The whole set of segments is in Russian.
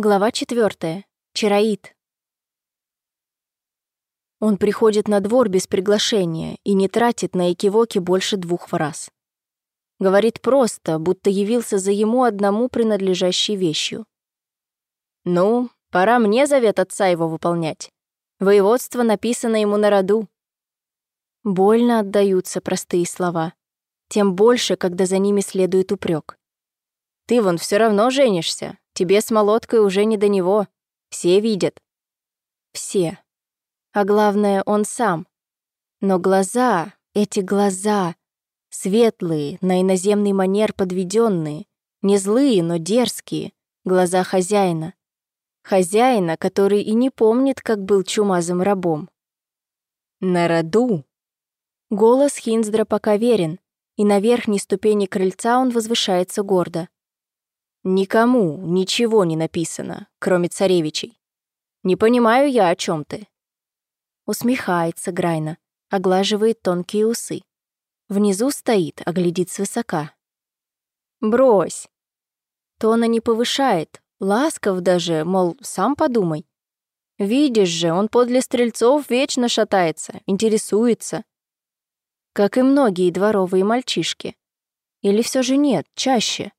Глава четвертая. Чароид. Он приходит на двор без приглашения и не тратит на экивоки больше двух фраз. Говорит просто, будто явился за ему одному принадлежащей вещью. «Ну, пора мне завет отца его выполнять. Воеводство написано ему на роду». Больно отдаются простые слова. Тем больше, когда за ними следует упрек. «Ты вон все равно женишься, Тебе с молоткой уже не до него. Все видят. Все. А главное, он сам. Но глаза, эти глаза, светлые, на иноземный манер подведенные, не злые, но дерзкие, глаза хозяина. Хозяина, который и не помнит, как был чумазым рабом. На роду. Голос Хинздра пока верен, и на верхней ступени крыльца он возвышается гордо. Никому ничего не написано, кроме царевичей. Не понимаю я, о чем ты. Усмехается Грайна, оглаживает тонкие усы. Внизу стоит, а глядит свысока. Брось. Тона не повышает, ласков даже, мол, сам подумай. Видишь же, он подле стрельцов вечно шатается, интересуется. Как и многие дворовые мальчишки. Или все же нет, чаще.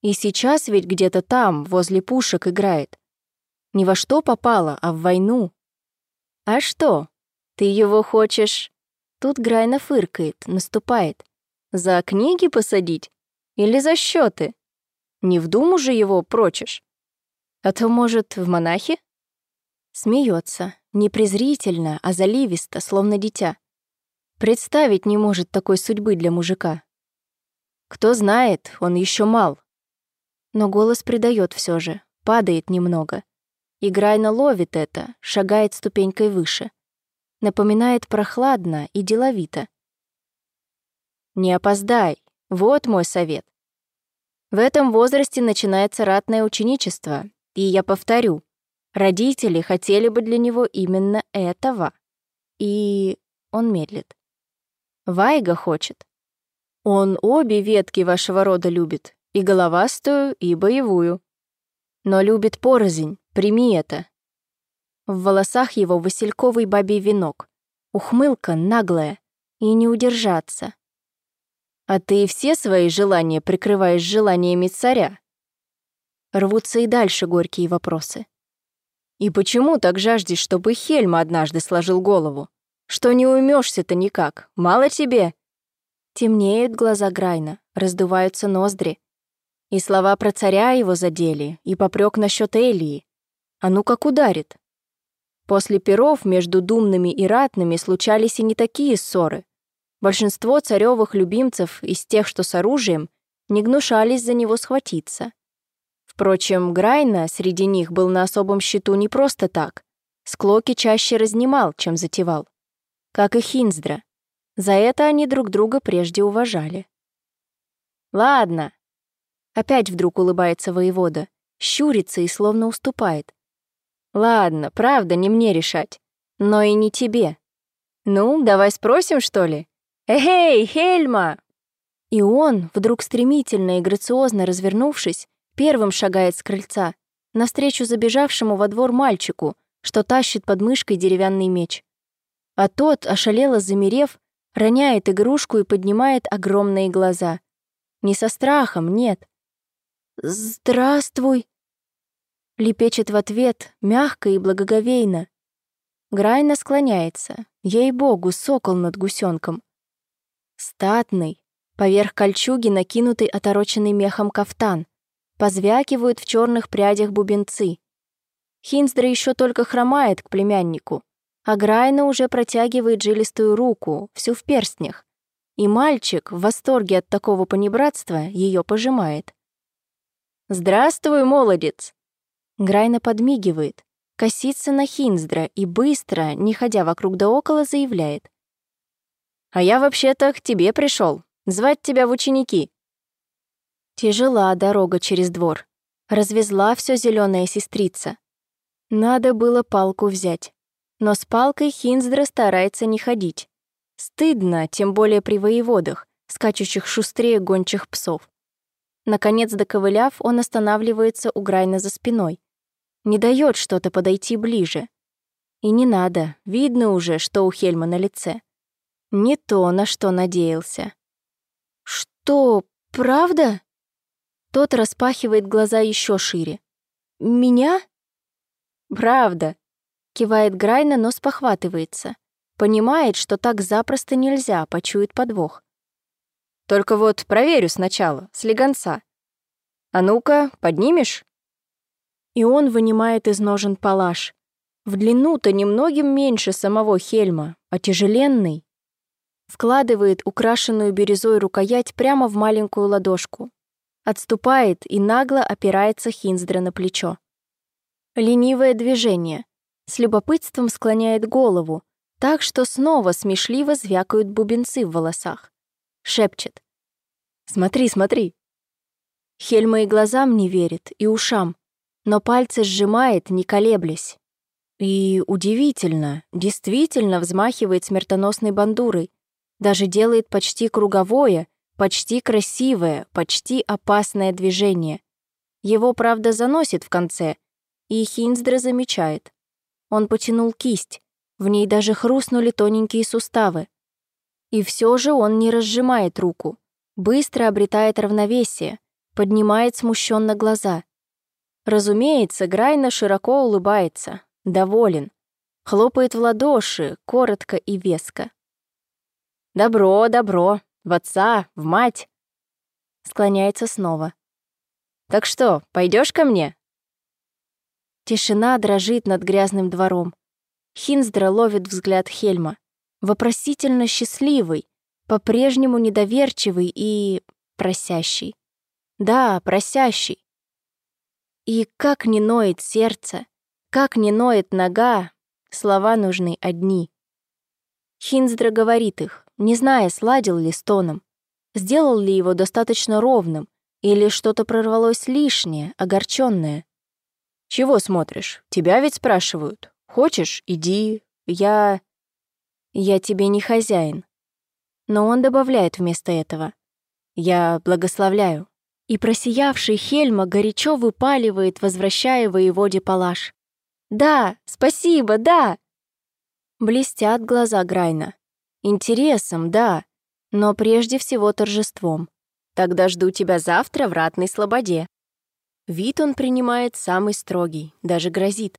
И сейчас ведь где-то там, возле пушек, играет. Ни во что попало, а в войну. А что? Ты его хочешь... Тут Грайна фыркает, наступает. За книги посадить? Или за счеты? Не в думу же его прочишь? А то, может, в монахи? Смеется, не презрительно, а заливисто, словно дитя. Представить не может такой судьбы для мужика. Кто знает, он еще мал, но голос придает все же, падает немного. Играйна ловит это, шагает ступенькой выше. Напоминает прохладно и деловито. «Не опоздай, вот мой совет. В этом возрасте начинается ратное ученичество, и я повторю, родители хотели бы для него именно этого. И он медлит. Вайга хочет. Он обе ветки вашего рода любит, и головастую, и боевую. Но любит порознь, прими это. В волосах его васильковый бабий венок, ухмылка наглая, и не удержаться. А ты все свои желания прикрываешь желаниями царя? Рвутся и дальше горькие вопросы. И почему так жаждешь, чтобы Хельма однажды сложил голову? Что не уймешься-то никак, мало тебе? Темнеют глаза Грайна, раздуваются ноздри, и слова про царя его задели, и попрек насчет Элии. А ну как ударит. После перов между думными и ратными случались и не такие ссоры. Большинство царевых любимцев из тех, что с оружием, не гнушались за него схватиться. Впрочем, Грайна среди них был на особом счету не просто так. Склоки чаще разнимал, чем затевал. Как и Хинздра. За это они друг друга прежде уважали. «Ладно», Опять вдруг улыбается воевода, щурится и словно уступает. Ладно, правда, не мне решать. Но и не тебе. Ну, давай спросим, что ли? Эй, Хельма! И он, вдруг стремительно и грациозно развернувшись, первым шагает с крыльца, навстречу забежавшему во двор мальчику, что тащит под мышкой деревянный меч. А тот, ошалело замерев, роняет игрушку и поднимает огромные глаза. Не со страхом, нет, «Здравствуй!» Лепечет в ответ, мягко и благоговейно. Грайна склоняется, ей-богу, сокол над гусенком. Статный, поверх кольчуги накинутый отороченный мехом кафтан, позвякивают в черных прядях бубенцы. Хинздра еще только хромает к племяннику, а Грайна уже протягивает жилистую руку, всю в перстнях. И мальчик, в восторге от такого понебратства, ее пожимает. «Здравствуй, молодец!» Грайна подмигивает, косится на Хинздра и быстро, не ходя вокруг да около, заявляет. «А я вообще-то к тебе пришел, звать тебя в ученики». Тяжела дорога через двор. Развезла все зеленая сестрица. Надо было палку взять. Но с палкой Хинздра старается не ходить. Стыдно, тем более при воеводах, скачущих шустрее гончих псов. Наконец, доковыляв, он останавливается у Грайна за спиной, Не дает что-то подойти ближе. И не надо, видно уже, что у Хельма на лице. Не то, на что надеялся. «Что, правда?» Тот распахивает глаза еще шире. «Меня?» «Правда», — кивает Грайна, но спохватывается. Понимает, что так запросто нельзя, почует подвох. «Только вот проверю сначала, с легонца. А ну-ка, поднимешь?» И он вынимает из ножен палаш. В длину-то немногим меньше самого Хельма, а тяжеленный. Вкладывает украшенную бирюзой рукоять прямо в маленькую ладошку. Отступает и нагло опирается Хинздра на плечо. Ленивое движение. С любопытством склоняет голову, так что снова смешливо звякают бубенцы в волосах. Шепчет. «Смотри, смотри!» Хельма и глазам не верит, и ушам, но пальцы сжимает, не колеблясь. И удивительно, действительно взмахивает смертоносной бандурой, даже делает почти круговое, почти красивое, почти опасное движение. Его, правда, заносит в конце, и Хинздра замечает. Он потянул кисть, в ней даже хрустнули тоненькие суставы. И все же он не разжимает руку, быстро обретает равновесие, поднимает смущенно глаза. Разумеется, Грайна широко улыбается, доволен, хлопает в ладоши, коротко и веско. «Добро, добро, в отца, в мать!» Склоняется снова. «Так что, пойдешь ко мне?» Тишина дрожит над грязным двором. Хинздра ловит взгляд Хельма. Вопросительно счастливый, по-прежнему недоверчивый и просящий. Да, просящий. И как не ноет сердце, как не ноет нога, слова нужны одни. Хинздра говорит их, не зная, сладил ли с тоном, сделал ли его достаточно ровным, или что-то прорвалось лишнее, огорченное. «Чего смотришь? Тебя ведь спрашивают. Хочешь, иди. Я...» «Я тебе не хозяин». Но он добавляет вместо этого. «Я благословляю» и просиявший Хельма горячо выпаливает, возвращая воеводе палаш. «Да, спасибо, да!» Блестят глаза Грайна. Интересом, да, но прежде всего торжеством. Тогда жду тебя завтра в ратной слободе. Вид он принимает самый строгий, даже грозит.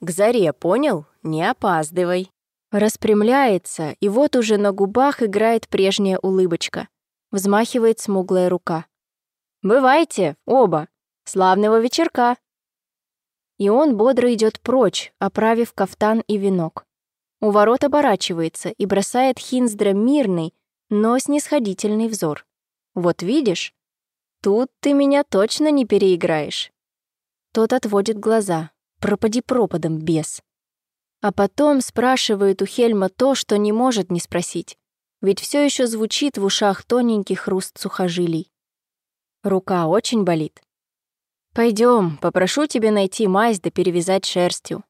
К заре, понял? Не опаздывай. Распрямляется, и вот уже на губах играет прежняя улыбочка. Взмахивает смуглая рука. «Бывайте, оба! Славного вечерка!» И он бодро идет прочь, оправив кафтан и венок. У ворот оборачивается и бросает Хинздра мирный, но снисходительный взор. «Вот видишь? Тут ты меня точно не переиграешь!» Тот отводит глаза. «Пропади пропадом, бес!» А потом спрашивает у Хельма то, что не может не спросить. Ведь все еще звучит в ушах тоненький хруст сухожилий. Рука очень болит. Пойдем, попрошу тебя найти мазь да перевязать шерстью.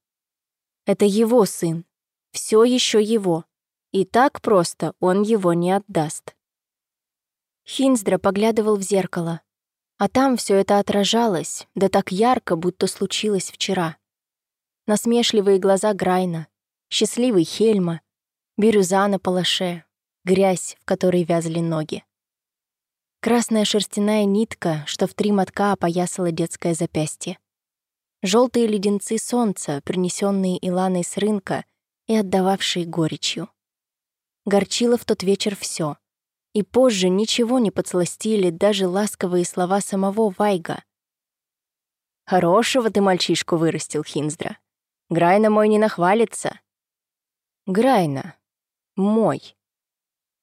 Это его сын. Все еще его. И так просто он его не отдаст. Хинздра поглядывал в зеркало. А там все это отражалось, да так ярко, будто случилось вчера. Насмешливые глаза Грайна, счастливый Хельма, бирюза на палаше, грязь, в которой вязли ноги. Красная шерстяная нитка, что в три мотка опоясала детское запястье. Желтые леденцы солнца, принесенные Иланой с рынка и отдававшие горечью. Горчило в тот вечер все, И позже ничего не подсластили даже ласковые слова самого Вайга. «Хорошего ты мальчишку вырастил, Хинздра. Грайна мой не нахвалится». «Грайна. Мой».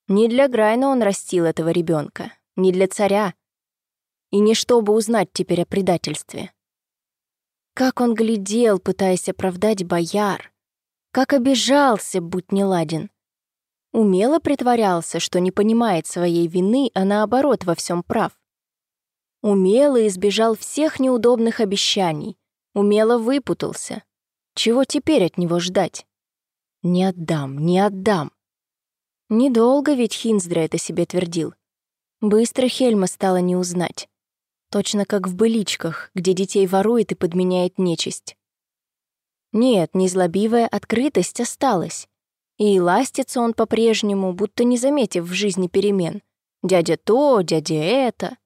Не для Грайна он растил этого ребенка, не для царя, и не чтобы узнать теперь о предательстве. Как он глядел, пытаясь оправдать бояр, как обижался, будь неладен. Умело притворялся, что не понимает своей вины, а наоборот во всем прав. Умело избежал всех неудобных обещаний, умело выпутался. Чего теперь от него ждать? Не отдам, не отдам. Недолго ведь Хинздра это себе твердил. Быстро Хельма стало не узнать. Точно как в быличках, где детей ворует и подменяет нечисть. Нет, незлобивая открытость осталась. И ластится он по-прежнему, будто не заметив в жизни перемен. Дядя то, дядя это.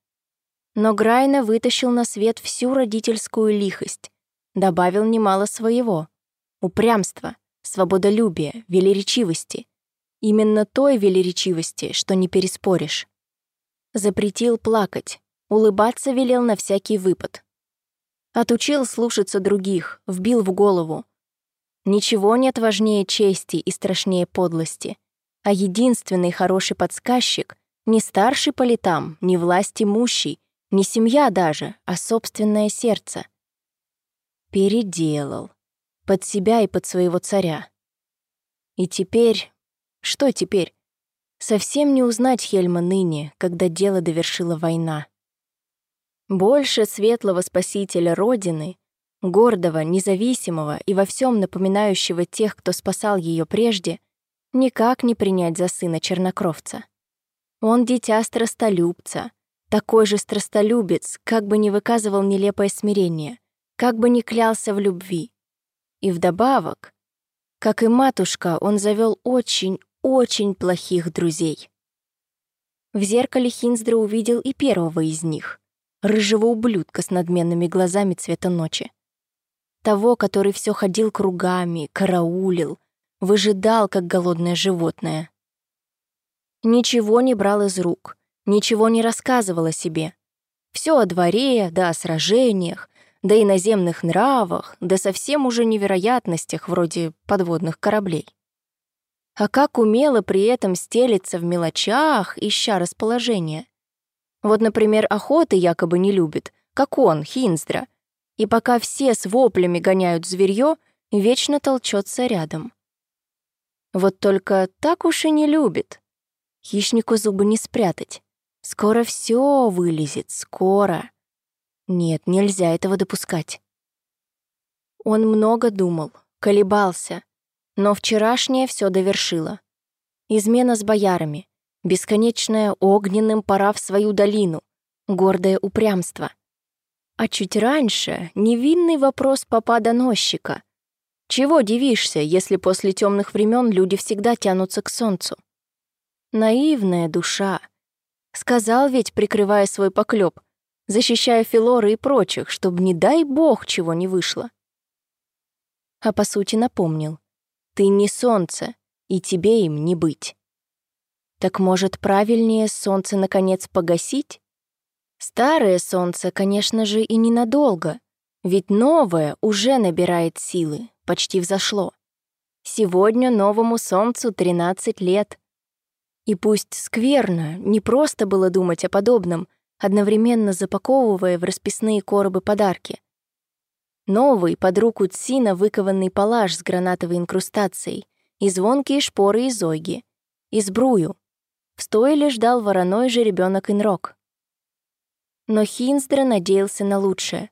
Но Грайна вытащил на свет всю родительскую лихость, добавил немало своего. Упрямства, свободолюбия, велеречивости. Именно той велеречивости, что не переспоришь. Запретил плакать, улыбаться велел на всякий выпад. Отучил слушаться других, вбил в голову. Ничего нет важнее чести и страшнее подлости. А единственный хороший подсказчик — не старший по летам, не власть имущий, не семья даже, а собственное сердце. Переделал. Под себя и под своего царя. И теперь... Что теперь? Совсем не узнать Хельма ныне, когда дело довершила война. Больше светлого спасителя Родины, гордого, независимого и во всем напоминающего тех, кто спасал ее прежде, никак не принять за сына чернокровца. Он дитя страстолюбца, такой же страстолюбец, как бы не выказывал нелепое смирение, как бы не клялся в любви. И вдобавок, как и матушка, он завел очень-очень плохих друзей. В зеркале Хинздра увидел и первого из них, рыжего ублюдка с надменными глазами цвета ночи. Того, который все ходил кругами, караулил, выжидал, как голодное животное. Ничего не брал из рук, ничего не рассказывал о себе. Все о дворе, да о сражениях, да и наземных нравах, да совсем уже невероятностях вроде подводных кораблей. А как умело при этом стелиться в мелочах, ища расположение. Вот, например, охоты якобы не любит, как он, Хинздра, и пока все с воплями гоняют зверье, вечно толчется рядом. Вот только так уж и не любит. Хищнику зубы не спрятать. Скоро все вылезет, скоро. Нет, нельзя этого допускать. Он много думал, колебался, но вчерашнее все довершило. Измена с боярами, бесконечное огненным пора в свою долину, гордое упрямство. А чуть раньше невинный вопрос папа-доносчика. Чего дивишься, если после темных времен люди всегда тянутся к солнцу? Наивная душа. Сказал ведь, прикрывая свой поклеп, защищая Филоры и прочих, чтобы, не дай бог, чего не вышло. А по сути напомнил. Ты не солнце, и тебе им не быть. Так может, правильнее солнце наконец погасить? Старое солнце, конечно же, и ненадолго, ведь новое уже набирает силы, почти взошло. Сегодня новому солнцу 13 лет. И пусть скверно, не просто было думать о подобном, одновременно запаковывая в расписные коробы подарки. Новый, под руку Цина, выкованный палаш с гранатовой инкрустацией, и звонкие шпоры из ойги, и сбрую, в стойле ждал вороной же ребенок Инрок. Но Хинздра надеялся на лучшее.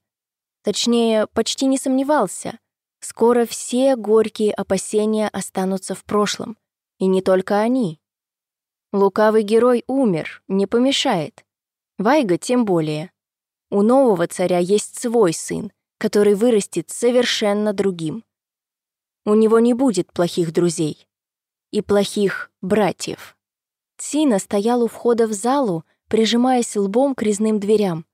Точнее, почти не сомневался. Скоро все горькие опасения останутся в прошлом. И не только они. Лукавый герой умер, не помешает. Вайга тем более. У нового царя есть свой сын, который вырастет совершенно другим. У него не будет плохих друзей и плохих братьев. Тина стоял у входа в залу, прижимаясь лбом к резным дверям.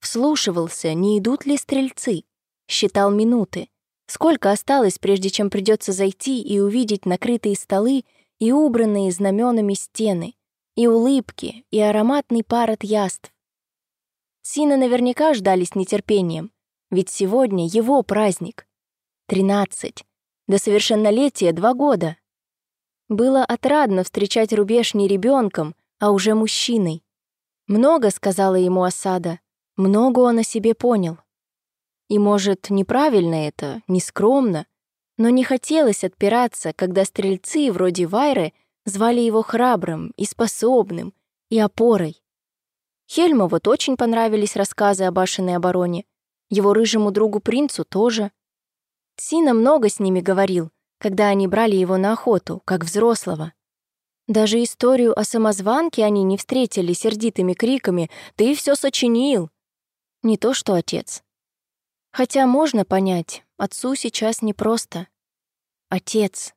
Вслушивался, не идут ли стрельцы. Считал минуты. Сколько осталось, прежде чем придется зайти и увидеть накрытые столы и убранные знаменами стены, и улыбки, и ароматный пар от яств. Сина наверняка ждали с нетерпением, ведь сегодня его праздник. Тринадцать. До совершеннолетия два года. Было отрадно встречать рубеж не ребенком, а уже мужчиной. Много сказала ему осада, много он о себе понял. И, может, неправильно это, нескромно, но не хотелось отпираться, когда стрельцы вроде Вайры звали его храбрым и способным, и опорой. Хельму вот очень понравились рассказы о башенной обороне, его рыжему другу принцу тоже. Сина много с ними говорил, когда они брали его на охоту, как взрослого. Даже историю о самозванке они не встретили сердитыми криками «Ты все сочинил!». Не то что отец. Хотя можно понять, отцу сейчас непросто. Отец.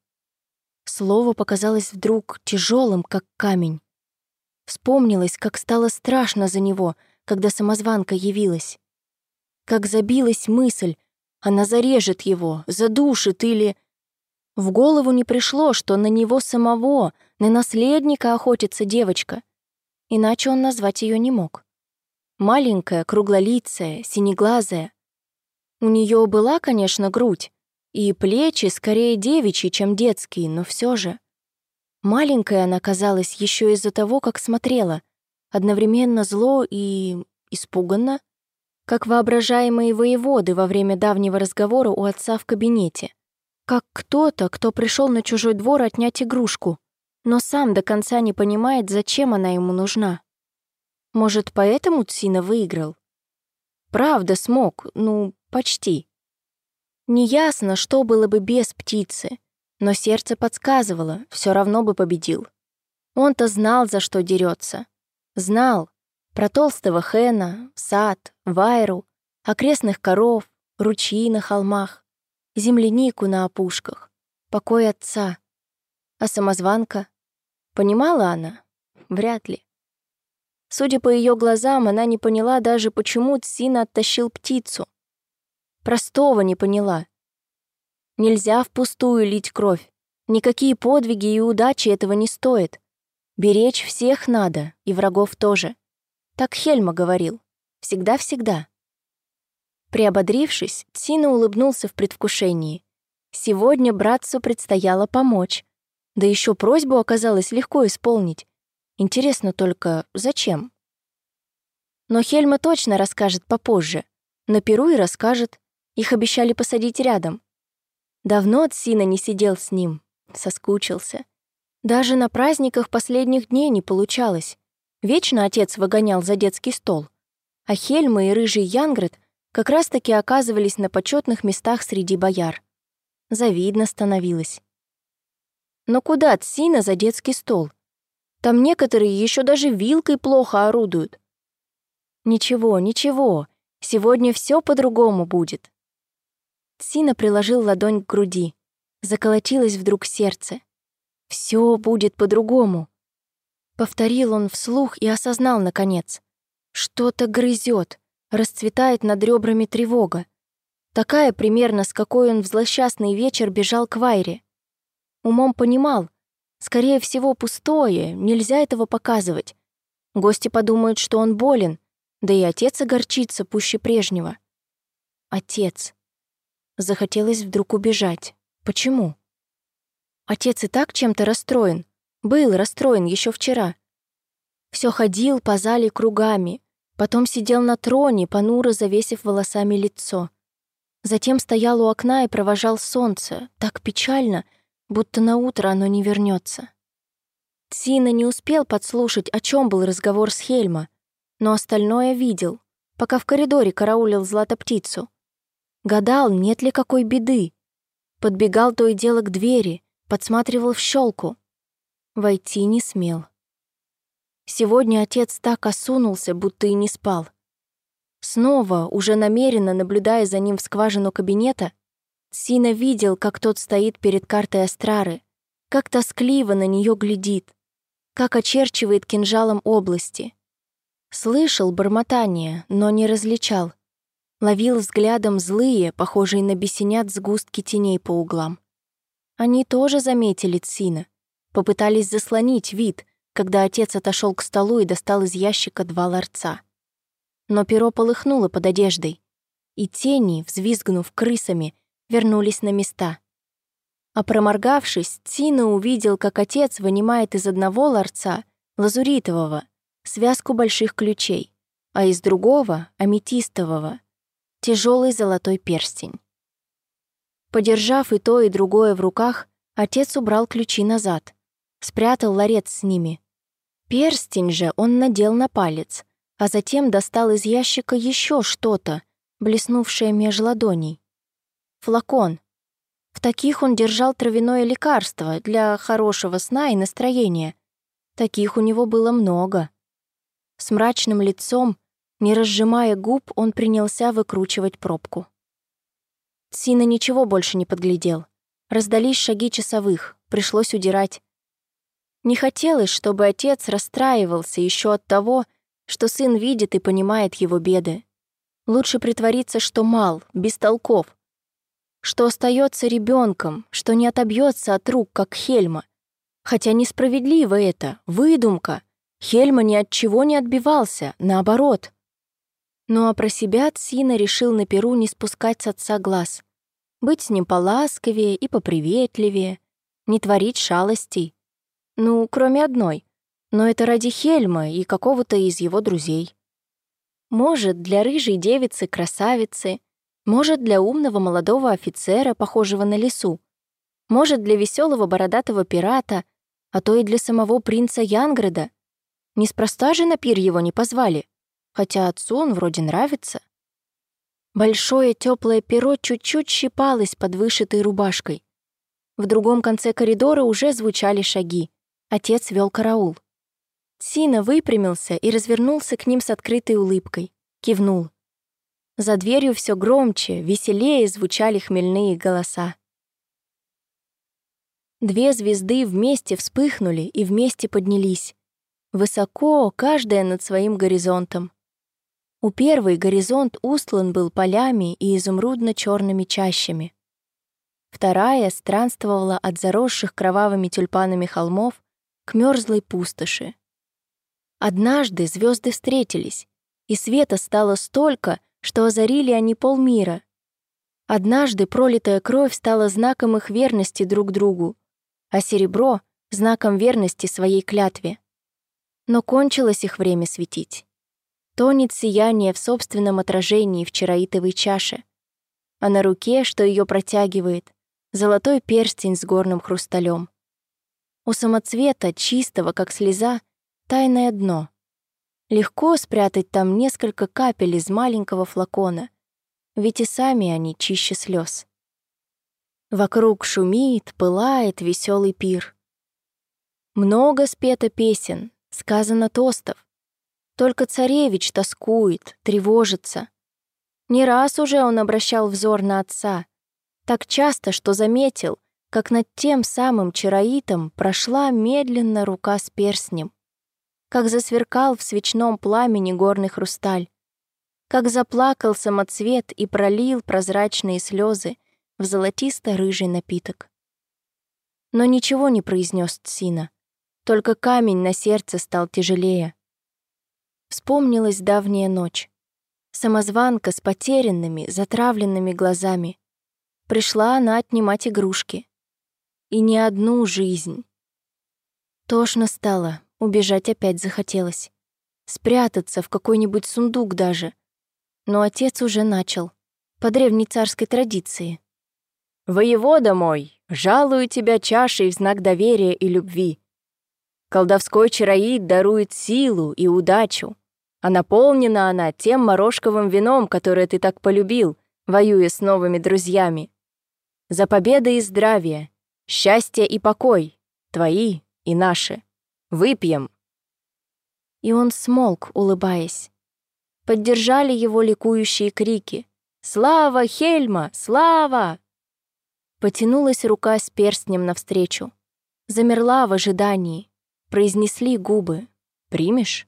Слово показалось вдруг тяжелым, как камень. Вспомнилось, как стало страшно за него, когда самозванка явилась. Как забилась мысль, она зарежет его, задушит или... В голову не пришло, что на него самого, на наследника охотится девочка. Иначе он назвать ее не мог. Маленькая, круглолицая, синеглазая. У нее была, конечно, грудь, и плечи скорее девичьи, чем детские, но все же. Маленькая она казалась еще из-за того, как смотрела, одновременно зло и испуганно, как воображаемые воеводы во время давнего разговора у отца в кабинете, как кто-то, кто пришел на чужой двор отнять игрушку, но сам до конца не понимает, зачем она ему нужна. Может, поэтому Цина выиграл? Правда, смог, ну, почти. Неясно, что было бы без птицы, но сердце подсказывало, все равно бы победил. Он-то знал, за что дерется. Знал про толстого Хэна, сад, Вайру, окрестных коров, ручьи на холмах, землянику на опушках, покой отца. А самозванка? Понимала она? Вряд ли. Судя по ее глазам, она не поняла даже, почему Цина оттащил птицу. Простого не поняла. Нельзя впустую лить кровь. Никакие подвиги и удачи этого не стоят. Беречь всех надо, и врагов тоже. Так Хельма говорил. Всегда-всегда. Приободрившись, Тина улыбнулся в предвкушении. Сегодня братцу предстояло помочь. Да еще просьбу оказалось легко исполнить. Интересно только, зачем? Но Хельма точно расскажет попозже. На Перу и расскажет. Их обещали посадить рядом. Давно Сина не сидел с ним, соскучился. Даже на праздниках последних дней не получалось. Вечно отец выгонял за детский стол. А Хельма и рыжий Янгрет как раз-таки оказывались на почетных местах среди бояр. Завидно становилось. Но куда Цина за детский стол? Там некоторые еще даже вилкой плохо орудуют. Ничего, ничего, сегодня все по-другому будет. Сина приложил ладонь к груди. Заколотилось вдруг сердце. Все будет по-другому. Повторил он вслух и осознал, наконец. Что-то грызет, расцветает над ребрами тревога. Такая примерно, с какой он в злосчастный вечер бежал к Вайре. Умом понимал, скорее всего, пустое, нельзя этого показывать. Гости подумают, что он болен, да и отец огорчится пуще прежнего. Отец. Захотелось вдруг убежать. Почему? Отец и так чем-то расстроен. Был расстроен еще вчера. Все ходил по зале кругами, потом сидел на троне, понуро завесив волосами лицо. Затем стоял у окна и провожал солнце, так печально, будто на утро оно не вернется. Тсина не успел подслушать, о чем был разговор с Хельма, но остальное видел, пока в коридоре караулил злато-птицу. Гадал, нет ли какой беды. Подбегал то и дело к двери, подсматривал в щелку. Войти не смел. Сегодня отец так осунулся, будто и не спал. Снова, уже намеренно наблюдая за ним в скважину кабинета, Сина видел, как тот стоит перед картой Астрары, как тоскливо на нее глядит, как очерчивает кинжалом области. Слышал бормотание, но не различал — ловил взглядом злые, похожие на бесенят сгустки теней по углам. Они тоже заметили Цина, попытались заслонить вид, когда отец отошел к столу и достал из ящика два ларца. Но перо полыхнуло под одеждой, и тени, взвизгнув крысами, вернулись на места. А проморгавшись, Цина увидел, как отец вынимает из одного ларца, лазуритового, связку больших ключей, а из другого, аметистового, тяжелый золотой перстень. Подержав и то, и другое в руках, отец убрал ключи назад, спрятал ларец с ними. Перстень же он надел на палец, а затем достал из ящика еще что-то, блеснувшее меж ладоней. Флакон. В таких он держал травяное лекарство для хорошего сна и настроения. Таких у него было много. С мрачным лицом Не разжимая губ, он принялся выкручивать пробку. Сина ничего больше не подглядел. Раздались шаги часовых, пришлось удирать. Не хотелось, чтобы отец расстраивался еще от того, что сын видит и понимает его беды. Лучше притвориться, что мал, без толков, что остается ребенком, что не отобьется от рук, как Хельма. Хотя несправедливо это, выдумка. Хельма ни от чего не отбивался, наоборот. Ну а про себя Цина решил на Перу не спускать с отца глаз. Быть с ним поласковее и поприветливее, не творить шалостей. Ну, кроме одной. Но это ради Хельма и какого-то из его друзей. Может, для рыжей девицы-красавицы, может, для умного молодого офицера, похожего на лису, может, для веселого бородатого пирата, а то и для самого принца Янграда. Неспроста же на пир его не позвали хотя отцу он вроде нравится. Большое теплое перо чуть-чуть щипалось под вышитой рубашкой. В другом конце коридора уже звучали шаги. Отец вел караул. Сина выпрямился и развернулся к ним с открытой улыбкой. Кивнул. За дверью все громче, веселее звучали хмельные голоса. Две звезды вместе вспыхнули и вместе поднялись. Высоко, каждая над своим горизонтом. У первой горизонт устлан был полями и изумрудно черными чащами. Вторая странствовала от заросших кровавыми тюльпанами холмов к мерзлой пустоши. Однажды звезды встретились, и света стало столько, что озарили они полмира. Однажды пролитая кровь стала знаком их верности друг другу, а серебро — знаком верности своей клятве. Но кончилось их время светить. Тонет сияние в собственном отражении в чароитовой чаше, а на руке, что ее протягивает, золотой перстень с горным хрусталем. У самоцвета, чистого, как слеза, тайное дно. Легко спрятать там несколько капель из маленького флакона, ведь и сами они чище слез. Вокруг шумит, пылает веселый пир. Много спето песен, сказано тостов, только царевич тоскует, тревожится. Не раз уже он обращал взор на отца. Так часто, что заметил, как над тем самым чароитом прошла медленно рука с перстнем. Как засверкал в свечном пламени горный хрусталь. Как заплакал самоцвет и пролил прозрачные слезы в золотисто-рыжий напиток. Но ничего не произнес Цина, только камень на сердце стал тяжелее. Вспомнилась давняя ночь. Самозванка с потерянными, затравленными глазами. Пришла она отнимать игрушки. И не одну жизнь. Тошно стало, убежать опять захотелось. Спрятаться в какой-нибудь сундук даже. Но отец уже начал. По древней царской традиции. «Воевода мой, жалую тебя чашей в знак доверия и любви. Колдовской чароид дарует силу и удачу а наполнена она тем морожковым вином, которое ты так полюбил, воюя с новыми друзьями. За победы и здравие, счастье и покой, твои и наши. Выпьем!» И он смолк, улыбаясь. Поддержали его ликующие крики. «Слава, Хельма! Слава!» Потянулась рука с перстнем навстречу. Замерла в ожидании. Произнесли губы. «Примешь?»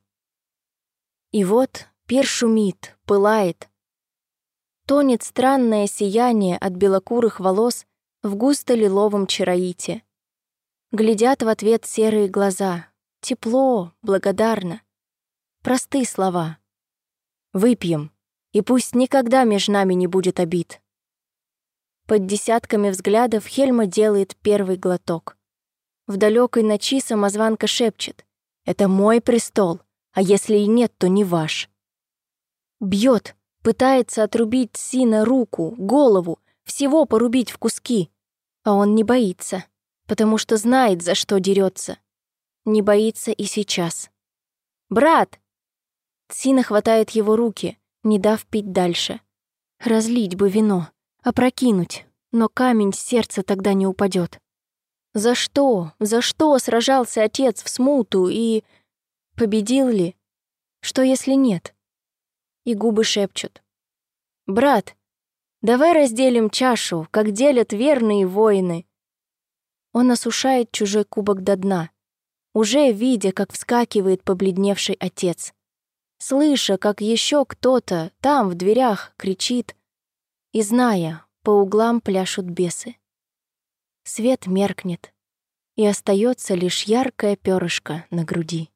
И вот пир шумит, пылает. Тонет странное сияние от белокурых волос в густо-лиловом чароите. Глядят в ответ серые глаза. Тепло, благодарно. Простые слова. Выпьем, и пусть никогда между нами не будет обид. Под десятками взглядов Хельма делает первый глоток. В далекой ночи самозванка шепчет «Это мой престол, а если и нет, то не ваш. Бьет, пытается отрубить сына руку, голову, всего порубить в куски. А он не боится, потому что знает, за что дерется. Не боится и сейчас. «Брат!» Сина хватает его руки, не дав пить дальше. Разлить бы вино, опрокинуть, но камень с сердца тогда не упадет. За что, за что сражался отец в смуту и Победил ли? Что если нет? и губы шепчут. «Брат, давай разделим чашу, как делят верные воины». Он осушает чужой кубок до дна, уже видя, как вскакивает побледневший отец. Слыша, как еще кто-то там, в дверях, кричит, и зная, по углам пляшут бесы. Свет меркнет, и остается лишь яркое перышко на груди.